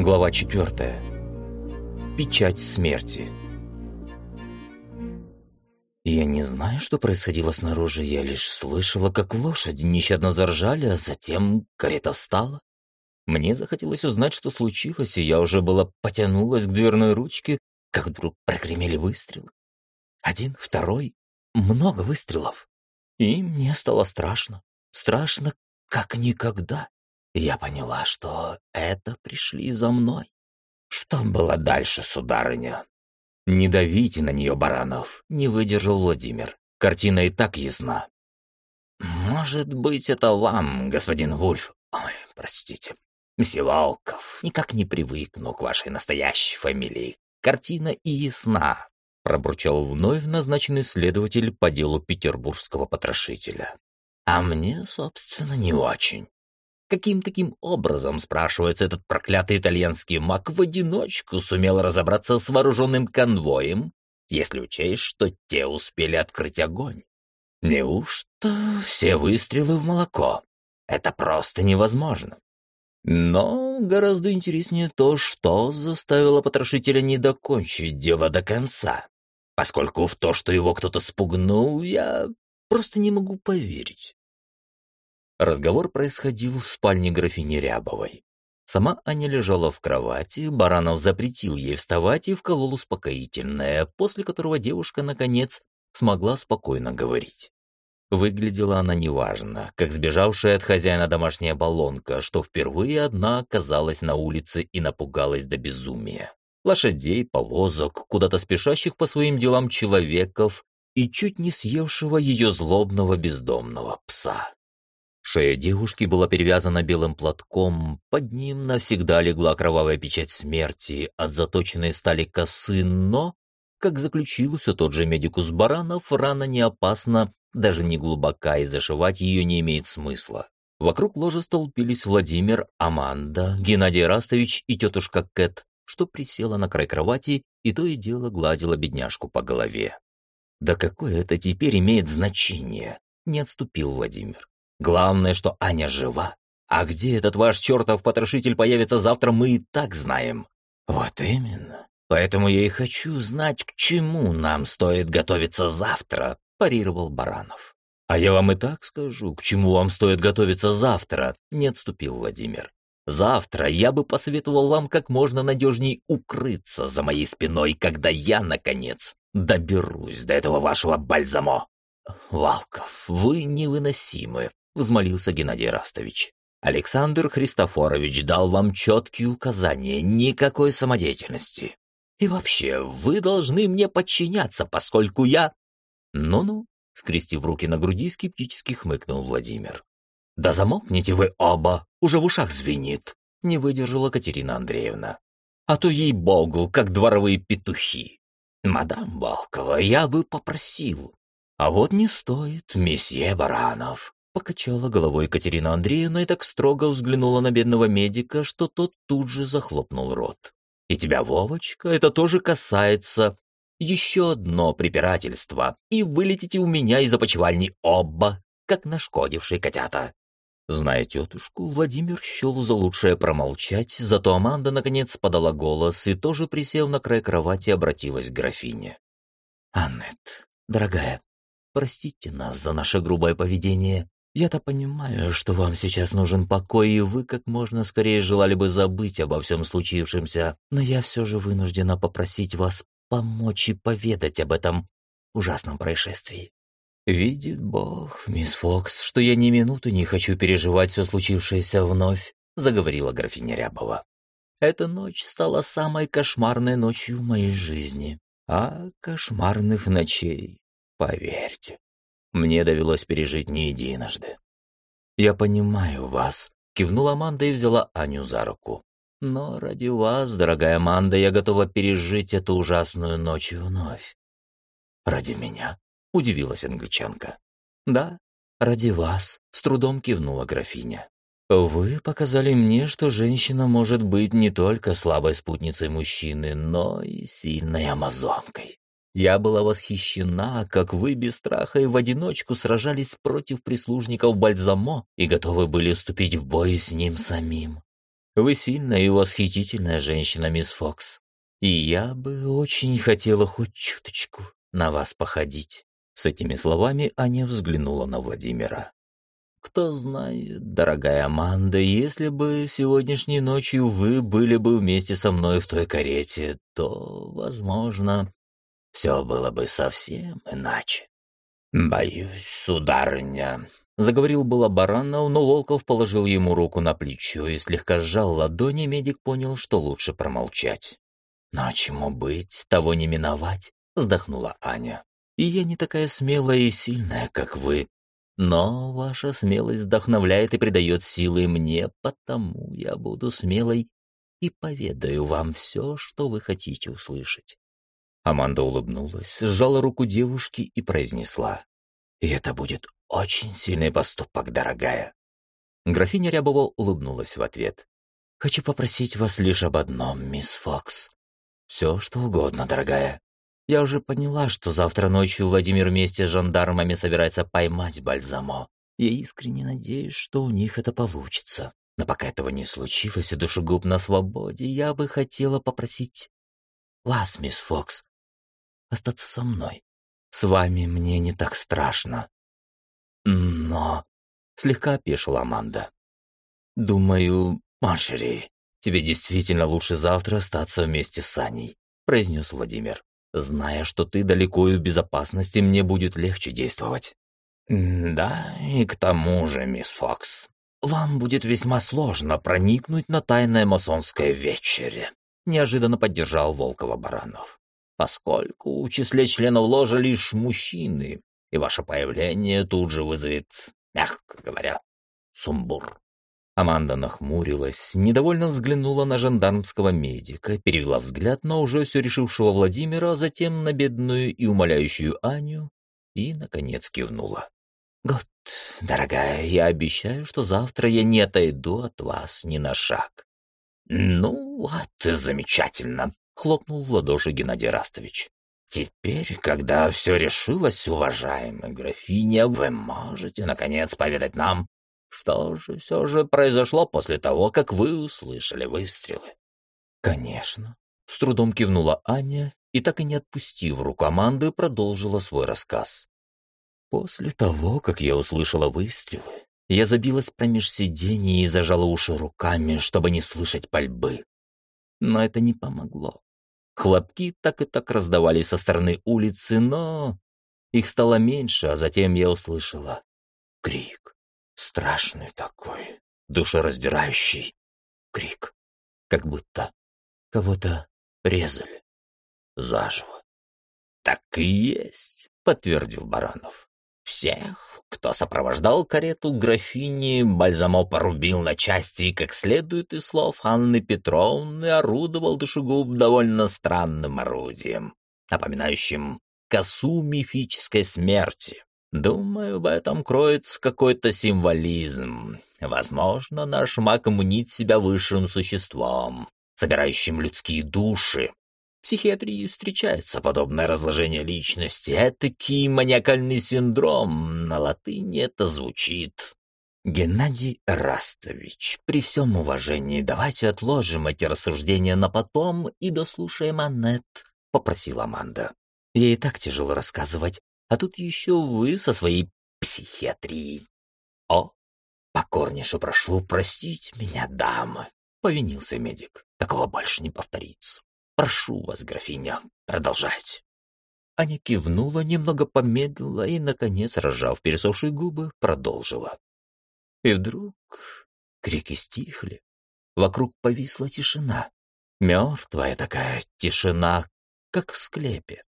Глава 4. Печать смерти. Я не знаю, что происходило снаружи, я лишь слышала, как лошади нещадно заржали, а затем карета встала. Мне захотелось узнать, что случилось, и я уже была потянулась к дверной ручке, как вдруг прогремели выстрелы. Один, второй, много выстрелов. И мне стало страшно. Страшно, как никогда. Я поняла, что это пришли за мной. Что было дальше, сударыня? Не давите на нее, Баранов, не выдержал Владимир. Картина и так ясна. Может быть, это вам, господин Вульф. Ой, простите. Мсье Волков, никак не привыкну к вашей настоящей фамилии. Картина и ясна, пробурчал вновь назначенный следователь по делу петербургского потрошителя. А мне, собственно, не очень. Каким таким образом, спрашивается, этот проклятый итальянский маг в одиночку сумел разобраться с вооруженным конвоем, если учесть, что те успели открыть огонь? Неужто все выстрелы в молоко? Это просто невозможно. Но гораздо интереснее то, что заставило потрошителя не докончить дело до конца. Поскольку в то, что его кто-то спугнул, я просто не могу поверить. Разговор происходил в спальне графини Рябовой. Сама Аня лежала в кровати, Баранов запретил ей вставать и вколол успокоительное, после которого девушка, наконец, смогла спокойно говорить. Выглядела она неважно, как сбежавшая от хозяина домашняя баллонка, что впервые одна оказалась на улице и напугалась до безумия. Лошадей, повозок, куда-то спешащих по своим делам человеков и чуть не съевшего ее злобного бездомного пса. Шея девушки была перевязана белым платком, под ним навсегда легла кровавая печать смерти от заточенной стали косы, но, как заключил все тот же медикус Баранов, рана не опасна, даже не глубока, и зашивать ее не имеет смысла. Вокруг ложа столпились Владимир, Аманда, Геннадий Растович и тетушка Кэт, что присела на край кровати и то и дело гладила бедняжку по голове. «Да какое это теперь имеет значение?» — не отступил Владимир. Главное, что Аня жива. А где этот ваш чертов потрошитель появится завтра, мы и так знаем. Вот именно. Поэтому я и хочу знать, к чему нам стоит готовиться завтра, парировал Баранов. А я вам и так скажу, к чему вам стоит готовиться завтра, не отступил Владимир. Завтра я бы посоветовал вам как можно надежней укрыться за моей спиной, когда я, наконец, доберусь до этого вашего бальзамо. Валков, вы невыносимы, взмолился Геннадий Растович. Александр Христофорович дал вам четкие указания, никакой самодеятельности. И вообще, вы должны мне подчиняться, поскольку я... Ну-ну, скрестив руки на груди, скептически хмыкнул Владимир. Да замолкните вы оба, уже в ушах звенит, не выдержала Катерина Андреевна. А то ей-богу, как дворовые петухи. Мадам Волкова, я бы попросил. А вот не стоит, месье Баранов. Покачала головой Екатерина Андреевна и так строго взглянула на бедного медика, что тот тут же захлопнул рот. «И тебя, Вовочка, это тоже касается. Еще одно препирательство, и вылетите у меня из опочивальни оба, как нашкодившие котята». Зная тетушку, Владимир счел за лучшее промолчать, зато Аманда наконец подала голос и тоже, присев на край кровати, обратилась к графине. «Аннет, дорогая, простите нас за наше грубое поведение. Я-то понимаю, что вам сейчас нужен покой, и вы как можно скорее желали бы забыть обо всем случившемся, но я все же вынуждена попросить вас помочь и поведать об этом ужасном происшествии. Видит Бог, мисс Фокс, что я ни минуты не хочу переживать все случившееся вновь, заговорила графиня Рябова. Эта ночь стала самой кошмарной ночью в моей жизни. А кошмарных ночей, поверьте, мне довелось пережить не единожды. «Я понимаю вас», — кивнула Аманда и взяла Аню за руку. «Но ради вас, дорогая Аманда, я готова пережить эту ужасную ночь вновь». «Ради меня?» — удивилась англичанка. «Да, ради вас», — с трудом кивнула графиня. «Вы показали мне, что женщина может быть не только слабой спутницей мужчины, но и сильной амазонкой. Я была восхищена, как вы без страха и в одиночку сражались против прислужников Бальзамо и готовы были вступить в бой с ним самим. Вы сильная и восхитительная женщина, мисс Фокс. И я бы очень хотела хоть чуточку на вас походить». С этими словами Аня взглянула на Владимира. «Кто знает, дорогая Аманда, если бы сегодняшней ночью вы были бы вместе со мной в той карете, то, возможно, все было бы совсем иначе». «Боюсь, сударыня», — заговорил было Баранов, но Волков положил ему руку на плечо и слегка сжал ладони, медик понял, что лучше промолчать. «Но чему быть, того не миновать», — вздохнула Аня. «И я не такая смелая и сильная, как вы. Но ваша смелость вдохновляет и придает силы мне, потому я буду смелой и поведаю вам все, что вы хотите услышать. Аманда улыбнулась, сжала руку девушки и произнесла. «И это будет очень сильный поступок, дорогая». Графиня Рябова улыбнулась в ответ. «Хочу попросить вас лишь об одном, мисс Фокс. Все, что угодно, дорогая. Я уже поняла, что завтра ночью Владимир вместе с жандармами собирается поймать Бальзамо. Я искренне надеюсь, что у них это получится. Но пока этого не случилось и душегуб на свободе, я бы хотела попросить вас, мисс Фокс, остаться со мной. С вами мне не так страшно. Но... Слегка опешила Аманда. Думаю, Маншери, тебе действительно лучше завтра остаться вместе с Аней, произнес Владимир. Зная, что ты далеко и в безопасности, мне будет легче действовать. Да, и к тому же, мисс Фокс, вам будет весьма сложно проникнуть на тайное масонское вечере, неожиданно поддержал Волкова Баранов поскольку в числе членов ложа лишь мужчины, и ваше появление тут же вызовет, мягко говоря, сумбур. Аманда нахмурилась, недовольно взглянула на жандармского медика, перевела взгляд на уже все решившего Владимира, затем на бедную и умоляющую Аню и, наконец, кивнула. «Год, дорогая, я обещаю, что завтра я не отойду от вас ни на шаг». «Ну, вот замечательно», хлопнул в ладоши Геннадий Растович. «Теперь, когда все решилось, уважаемая графиня, вы можете, наконец, поведать нам, что же все же произошло после того, как вы услышали выстрелы?» «Конечно», — с трудом кивнула Аня и, так и не отпустив руку команды, продолжила свой рассказ. «После того, как я услышала выстрелы, я забилась промеж сидений и зажала уши руками, чтобы не слышать пальбы. Но это не помогло. Хлопки так и так раздавались со стороны улицы, но их стало меньше, а затем я услышала крик. Страшный такой, душераздирающий крик. Как будто кого-то резали заживо. «Так и есть», — подтвердил Баранов. «Всех кто сопровождал карету графини, Бальзамо порубил на части как следует из слов Анны Петровны, орудовал душегуб довольно странным орудием, напоминающим косу мифической смерти. Думаю, в этом кроется какой-то символизм. Возможно, наш маг мнит себя высшим существом, собирающим людские души, психиатрии встречается подобное разложение личности, этакий маниакальный синдром, на латыни это звучит. Геннадий Растович, при всем уважении, давайте отложим эти рассуждения на потом и дослушаем Аннет, — попросила Аманда. Ей так тяжело рассказывать, а тут еще вы со своей психиатрией. О, покорнейше прошу простить меня, дамы, — повинился медик. Такого больше не повторится. Прошу вас, графиня, продолжайте. Аня кивнула, немного помедлила и, наконец, разжав пересохшие губы, продолжила. И вдруг крики стихли. Вокруг повисла тишина. Мертвая такая тишина, как в склепе.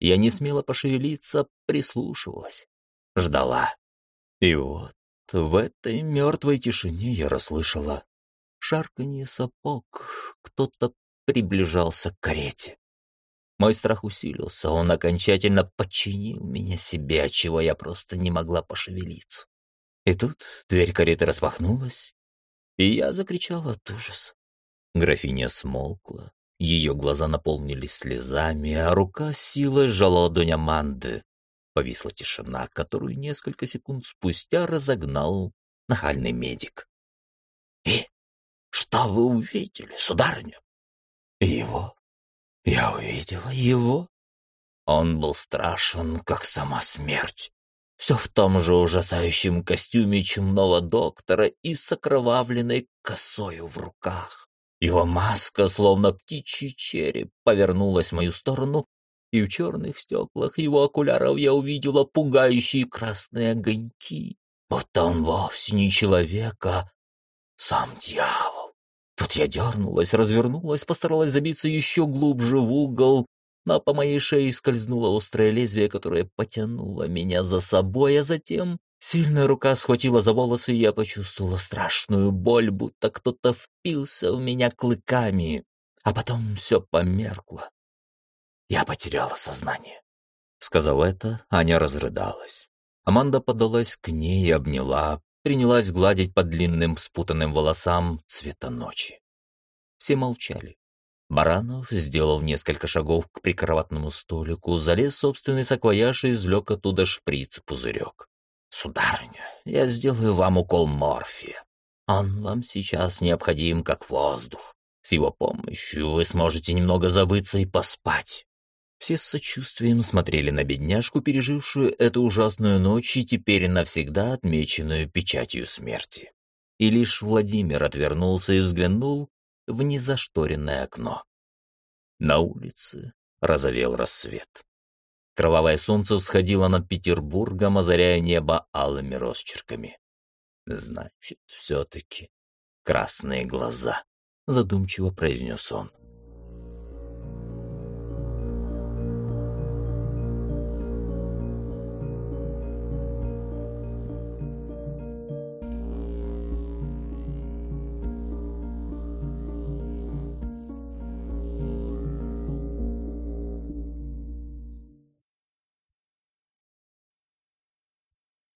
Я не смела пошевелиться, прислушивалась, ждала. И вот в этой мертвой тишине я расслышала шарканье сапог, кто-то приближался к карете. Мой страх усилился, он окончательно подчинил меня себе, отчего я просто не могла пошевелиться. И тут дверь кареты распахнулась, и я закричала от ужаса. Графиня смолкла, ее глаза наполнились слезами, а рука силой сжала ладонь Аманды. Повисла тишина, которую несколько секунд спустя разогнал нахальный медик. «И что вы увидели, сударыня?» «Его? Я увидела его?» Он был страшен, как сама смерть. Все в том же ужасающем костюме чумного доктора и с окровавленной косою в руках. Его маска, словно птичий череп, повернулась в мою сторону, и в черных стеклах его окуляров я увидела пугающие красные огоньки, будто он вовсе не человек, а сам дьявол. Тут я дернулась, развернулась, постаралась забиться еще глубже в угол, но по моей шее скользнуло острое лезвие, которое потянуло меня за собой, а затем сильная рука схватила за волосы, и я почувствовала страшную боль, будто кто-то впился в меня клыками, а потом все померкло. Я потеряла сознание. Сказав это, Аня разрыдалась. Аманда подалась к ней и обняла, принялась гладить по длинным спутанным волосам цвета ночи. Все молчали. Баранов сделал несколько шагов к прикроватному столику, залез в собственный саквояж и извлек оттуда шприц-пузырек. «Сударыня, я сделаю вам укол морфия. Он вам сейчас необходим как воздух. С его помощью вы сможете немного забыться и поспать. Все с сочувствием смотрели на бедняжку, пережившую эту ужасную ночь и теперь навсегда отмеченную печатью смерти. И лишь Владимир отвернулся и взглянул в незашторенное окно. На улице разовел рассвет. Кровавое солнце всходило над Петербургом, озаряя небо алыми росчерками. «Значит, все-таки красные глаза», — задумчиво произнес он.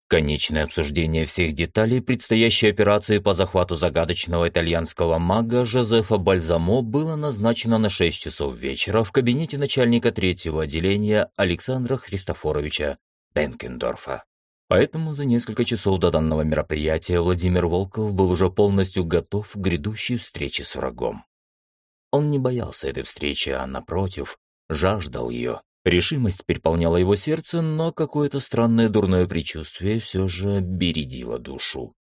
Конечное обсуждение всех деталей предстоящей операции по захвату загадочного итальянского мага Жозефа Бальзамо было назначено на 6 часов вечера в кабинете начальника третьего отделения Александра Христофоровича Бенкендорфа. Поэтому за несколько часов до данного мероприятия Владимир Волков был уже полностью готов к грядущей встрече с врагом. Он не боялся этой встречи, а, напротив, жаждал ее, Решимость переполняла его сердце, но какое-то странное дурное предчувствие все же бередило душу.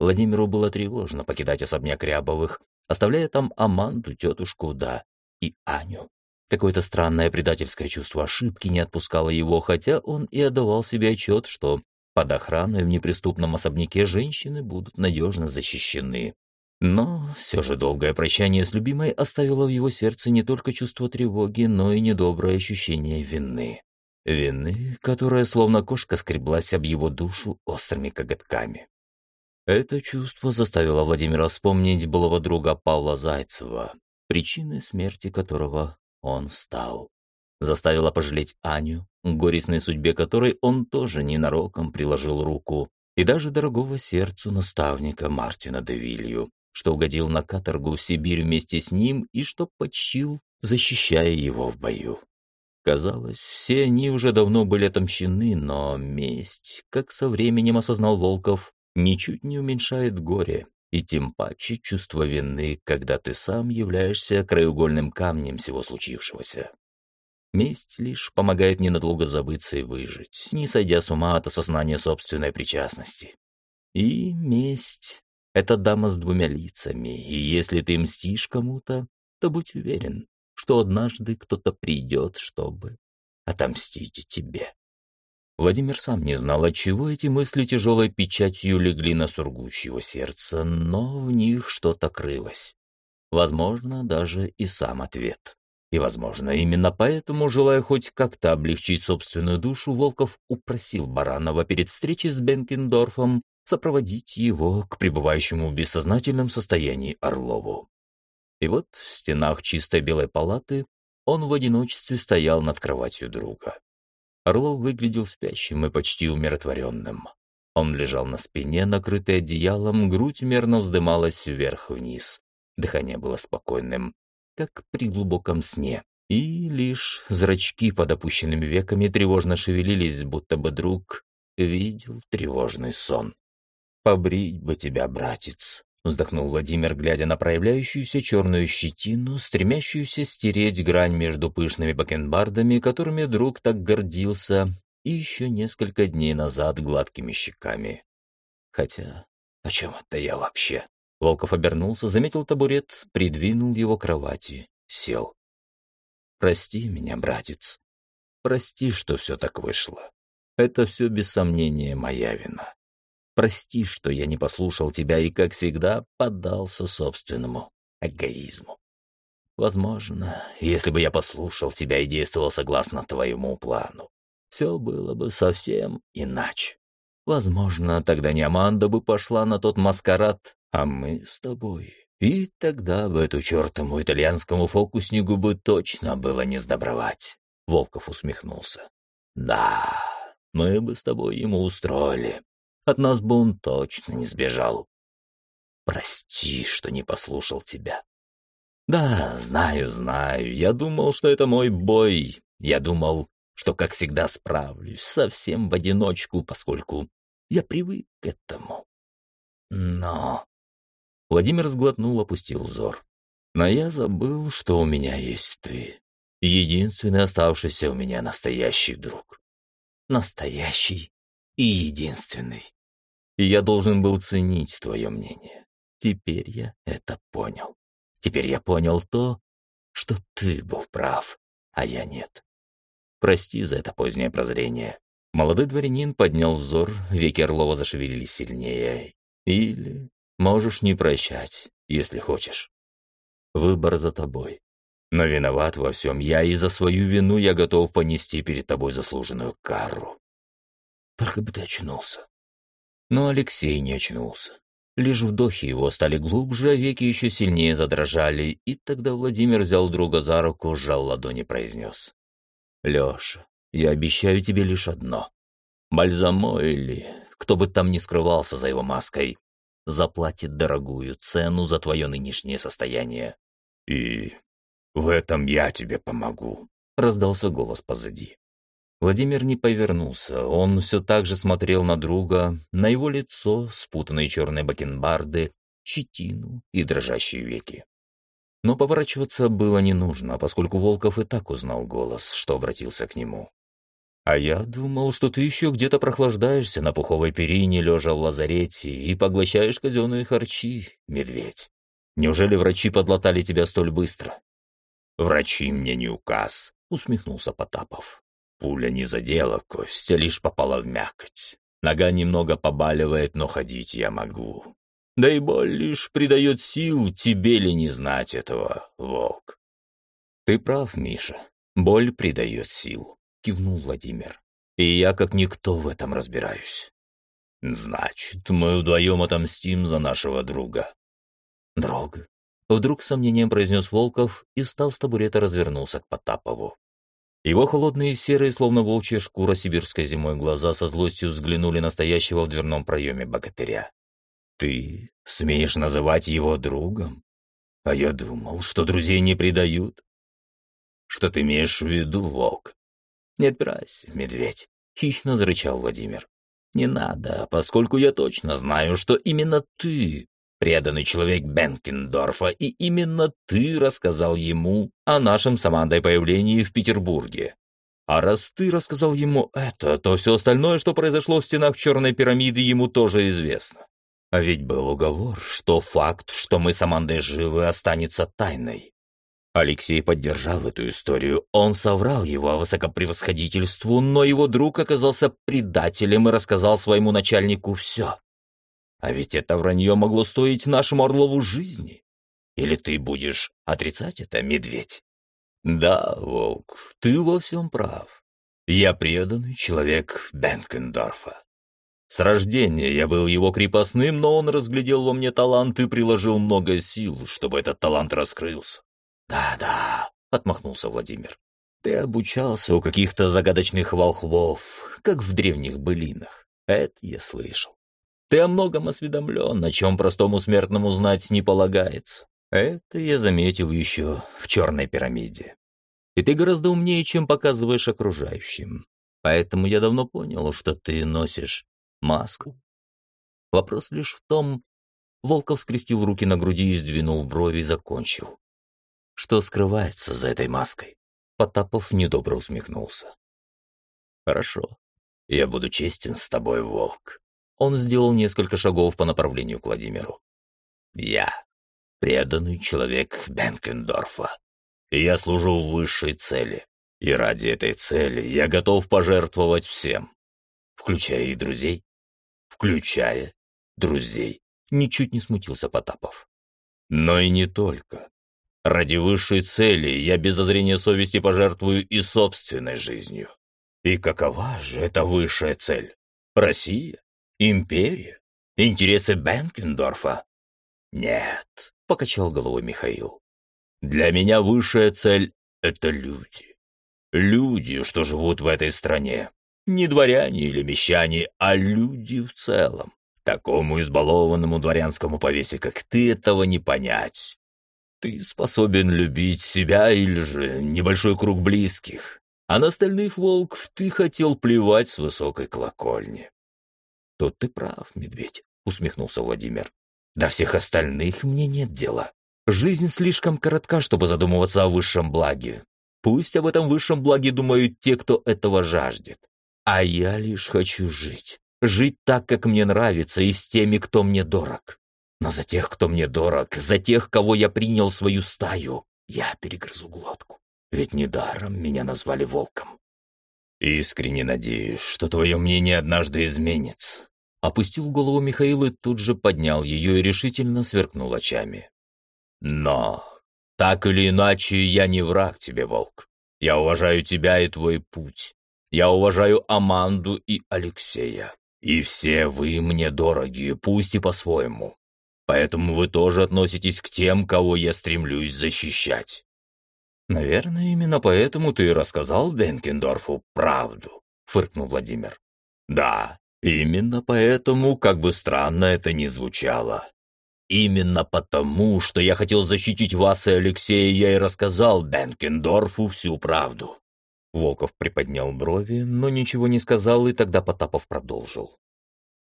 Владимиру было тревожно покидать особняк Рябовых, оставляя там Аманду, тетушку, да, и Аню. Какое-то странное предательское чувство ошибки не отпускало его, хотя он и отдавал себе отчет, что под охраной в неприступном особняке женщины будут надежно защищены. Но все же долгое прощание с любимой оставило в его сердце не только чувство тревоги, но и недоброе ощущение вины. Вины, которая словно кошка скреблась об его душу острыми коготками. Это чувство заставило Владимира вспомнить былого друга Павла Зайцева, причиной смерти которого он стал. Заставило пожалеть Аню, горестной судьбе которой он тоже ненароком приложил руку, и даже дорогого сердцу наставника Мартина Девилью, что угодил на каторгу в Сибирь вместе с ним и что почил, защищая его в бою. Казалось, все они уже давно были отомщены, но месть, как со временем осознал Волков, ничуть не уменьшает горе, и тем паче чувство вины, когда ты сам являешься краеугольным камнем всего случившегося. Месть лишь помогает ненадолго забыться и выжить, не сойдя с ума от осознания собственной причастности. И месть это дама с двумя лицами, и если ты мстишь кому-то, то будь уверен, что однажды кто-то придет, чтобы отомстить тебе. Владимир сам не знал, от чего эти мысли тяжелой печатью легли на сургучьего сердца, но в них что-то крылось. Возможно, даже и сам ответ. И, возможно, именно поэтому, желая хоть как-то облегчить собственную душу, Волков упросил Баранова перед встречей с Бенкендорфом сопроводить его к пребывающему в бессознательном состоянии Орлову. И вот в стенах чистой белой палаты он в одиночестве стоял над кроватью друга. Орлов выглядел спящим и почти умиротворенным. Он лежал на спине, накрытый одеялом, грудь мерно вздымалась вверх-вниз. Дыхание было спокойным, как при глубоком сне. И лишь зрачки под опущенными веками тревожно шевелились, будто бы друг видел тревожный сон. «Побрить бы тебя, братец!» вздохнул Владимир, глядя на проявляющуюся черную щетину, стремящуюся стереть грань между пышными бакенбардами, которыми друг так гордился, и еще несколько дней назад гладкими щеками. Хотя, о чем это я вообще? Волков обернулся, заметил табурет, придвинул его к кровати, сел. «Прости меня, братец. Прости, что все так вышло. Это все, без сомнения, моя вина. Прости, что я не послушал тебя и, как всегда, поддался собственному эгоизму. Возможно, если бы я послушал тебя и действовал согласно твоему плану, все было бы совсем иначе. Возможно, тогда не Аманда бы пошла на тот маскарад, а мы с тобой. И тогда в эту чертому итальянскому фокуснику бы точно было не сдобровать. Волков усмехнулся. Да, мы бы с тобой ему устроили. От нас бы он точно не сбежал. Прости, что не послушал тебя. Да, знаю, знаю. Я думал, что это мой бой. Я думал, что, как всегда, справлюсь совсем в одиночку, поскольку я привык к этому. Но... Владимир сглотнул, опустил взор. Но я забыл, что у меня есть ты. Единственный оставшийся у меня настоящий друг. Настоящий и единственный и я должен был ценить твое мнение. Теперь я это понял. Теперь я понял то, что ты был прав, а я нет. Прости за это позднее прозрение. Молодой дворянин поднял взор, веки Орлова зашевелились сильнее. Или можешь не прощать, если хочешь. Выбор за тобой. Но виноват во всем я, и за свою вину я готов понести перед тобой заслуженную кару. Только бы ты очнулся. Но Алексей не очнулся. Лишь вдохи его стали глубже, а веки еще сильнее задрожали, и тогда Владимир взял друга за руку, сжал ладони и произнес. «Леша, я обещаю тебе лишь одно. Бальзамо или кто бы там ни скрывался за его маской, заплатит дорогую цену за твое нынешнее состояние. И в этом я тебе помогу», — раздался голос позади. Владимир не повернулся, он все так же смотрел на друга, на его лицо, спутанные черные бакенбарды, щетину и дрожащие веки. Но поворачиваться было не нужно, поскольку Волков и так узнал голос, что обратился к нему. «А я думал, что ты еще где-то прохлаждаешься на пуховой перине, лежа в лазарете, и поглощаешь казенные харчи, медведь. Неужели врачи подлатали тебя столь быстро?» «Врачи мне не указ», — усмехнулся Потапов. Пуля не задела кость, а лишь попала в мякоть. Нога немного побаливает, но ходить я могу. Да и боль лишь придает сил, тебе ли не знать этого, волк? Ты прав, Миша, боль придает сил, кивнул Владимир. И я как никто в этом разбираюсь. Значит, мы вдвоем отомстим за нашего друга. Друга? Вдруг с сомнением произнес Волков и, встав с табурета, развернулся к Потапову. Его холодные серые, словно волчья шкура сибирской зимой глаза со злостью взглянули на стоящего в дверном проеме богатыря. «Ты смеешь называть его другом? А я думал, что друзей не предают. Что ты имеешь в виду, волк?» «Не отпирайся, медведь», — хищно зарычал Владимир. «Не надо, поскольку я точно знаю, что именно ты преданный человек Бенкендорфа, и именно ты рассказал ему о нашем с Амандой появлении в Петербурге. А раз ты рассказал ему это, то все остальное, что произошло в стенах Черной пирамиды, ему тоже известно. А ведь был уговор, что факт, что мы с Амандой живы, останется тайной. Алексей поддержал эту историю. Он соврал его высокопревосходительству, но его друг оказался предателем и рассказал своему начальнику все. А ведь это вранье могло стоить нашему Орлову жизни. Или ты будешь отрицать это, медведь? Да, волк, ты во всем прав. Я преданный человек Бенкендорфа. С рождения я был его крепостным, но он разглядел во мне талант и приложил много сил, чтобы этот талант раскрылся. «Да-да», — отмахнулся Владимир. «Ты обучался у каких-то загадочных волхвов, как в древних былинах. Это я слышал. Ты о многом осведомлен, о чем простому смертному знать не полагается. Это я заметил еще в черной пирамиде. И ты гораздо умнее, чем показываешь окружающим. Поэтому я давно понял, что ты носишь маску. Вопрос лишь в том, Волков скрестил руки на груди и сдвинул брови и закончил. Что скрывается за этой маской? Потапов недобро усмехнулся. Хорошо. Я буду честен с тобой, Волк. Он сделал несколько шагов по направлению к Владимиру. Я преданный человек Бенкендорфа. Я служу высшей цели. И ради этой цели я готов пожертвовать всем. Включая и друзей. Включая друзей. Ничуть не смутился Потапов. Но и не только. Ради высшей цели я без зазрения совести пожертвую и собственной жизнью. И какова же эта высшая цель? Россия? Империя? Интересы Бенкендорфа? Нет, покачал головой Михаил. Для меня высшая цель — это люди. Люди, что живут в этой стране. Не дворяне или мещане, а люди в целом. Такому избалованному дворянскому повесе, как ты, этого не понять. Ты способен любить себя или же небольшой круг близких, а на остальных волков ты хотел плевать с высокой колокольни. Тут ты прав, медведь, усмехнулся Владимир. До всех остальных мне нет дела. Жизнь слишком коротка, чтобы задумываться о высшем благе. Пусть об этом высшем благе думают те, кто этого жаждет. А я лишь хочу жить. Жить так, как мне нравится, и с теми, кто мне дорог. Но за тех, кто мне дорог, за тех, кого я принял свою стаю, я перегрызу глотку. Ведь недаром меня назвали волком. Искренне надеюсь, что твое мнение однажды изменится. Опустил голову Михаил и тут же поднял ее и решительно сверкнул очами. Но, так или иначе, я не враг тебе, волк. Я уважаю тебя и твой путь. Я уважаю Аманду и Алексея. И все вы мне дороги, пусть и по-своему. Поэтому вы тоже относитесь к тем, кого я стремлюсь защищать. Наверное, именно поэтому ты рассказал Бенкендорфу правду, фыркнул Владимир. Да, именно поэтому, как бы странно это ни звучало. Именно потому, что я хотел защитить вас и Алексея, я и рассказал Бенкендорфу всю правду. Волков приподнял брови, но ничего не сказал, и тогда Потапов продолжил.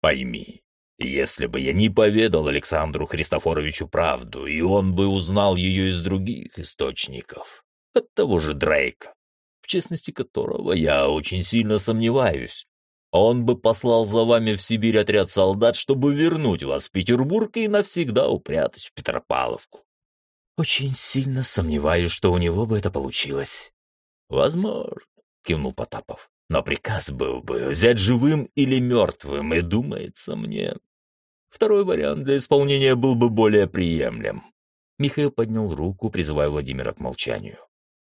Пойми, если бы я не поведал Александру Христофоровичу правду, и он бы узнал ее из других источников, от того же Дрейка, в честности которого я очень сильно сомневаюсь, он бы послал за вами в Сибирь отряд солдат, чтобы вернуть вас в Петербург и навсегда упрятать в Петропавловку. Очень сильно сомневаюсь, что у него бы это получилось. Возможно, кивнул Потапов. Но приказ был бы взять живым или мертвым, и думается мне. Второй вариант для исполнения был бы более приемлем. Михаил поднял руку, призывая Владимира к молчанию.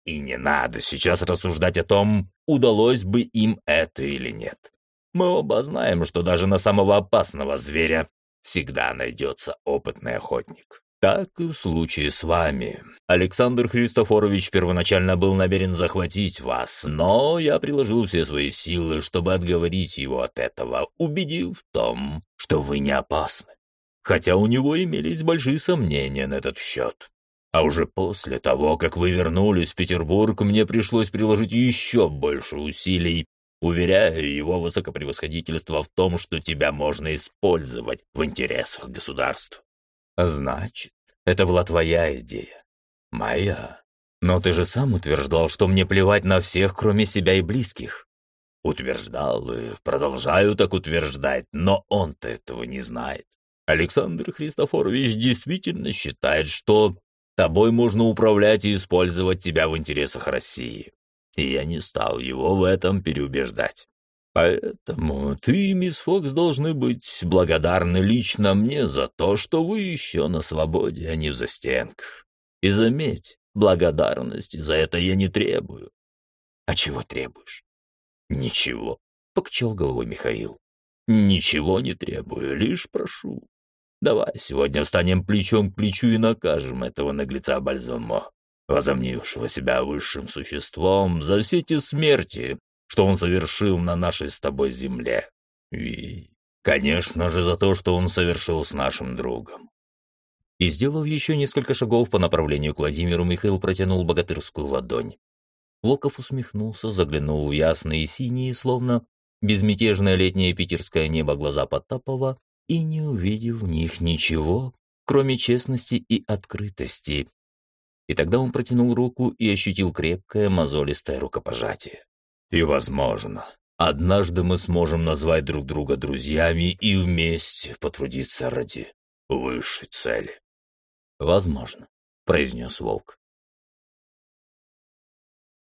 И не надо сейчас рассуждать о том, удалось бы им это или нет. Мы оба знаем, что даже на самого опасного зверя всегда найдется опытный охотник. Так и в случае с вами. Александр Христофорович первоначально был намерен захватить вас, но я приложил все свои силы, чтобы отговорить его от этого, убедив в том, что вы не опасны. Хотя у него имелись большие сомнения на этот счет. А уже после того, как вы вернулись в Петербург, мне пришлось приложить еще больше усилий, уверяя его высокопревосходительство в том, что тебя можно использовать в интересах государства. Значит, это была твоя идея. Моя. Но ты же сам утверждал, что мне плевать на всех, кроме себя и близких. Утверждал и продолжаю так утверждать, но он-то этого не знает. Александр Христофорович действительно считает, что тобой можно управлять и использовать тебя в интересах России. И я не стал его в этом переубеждать. Поэтому ты, мисс Фокс, должны быть благодарны лично мне за то, что вы еще на свободе, а не в застенках. И заметь, благодарности за это я не требую. А чего требуешь? Ничего, — покачал головой Михаил. Ничего не требую, лишь прошу. Давай сегодня встанем плечом к плечу и накажем этого наглеца Бальзамо, возомнившего себя высшим существом за все те смерти, что он совершил на нашей с тобой земле. И, конечно же, за то, что он совершил с нашим другом. И, сделав еще несколько шагов по направлению к Владимиру, Михаил протянул богатырскую ладонь. Волков усмехнулся, заглянул в ясные синие, словно безмятежное летнее питерское небо глаза Потапова, и не увидел в них ничего, кроме честности и открытости. И тогда он протянул руку и ощутил крепкое мозолистое рукопожатие. «И, возможно, однажды мы сможем назвать друг друга друзьями и вместе потрудиться ради высшей цели». «Возможно», — произнес волк.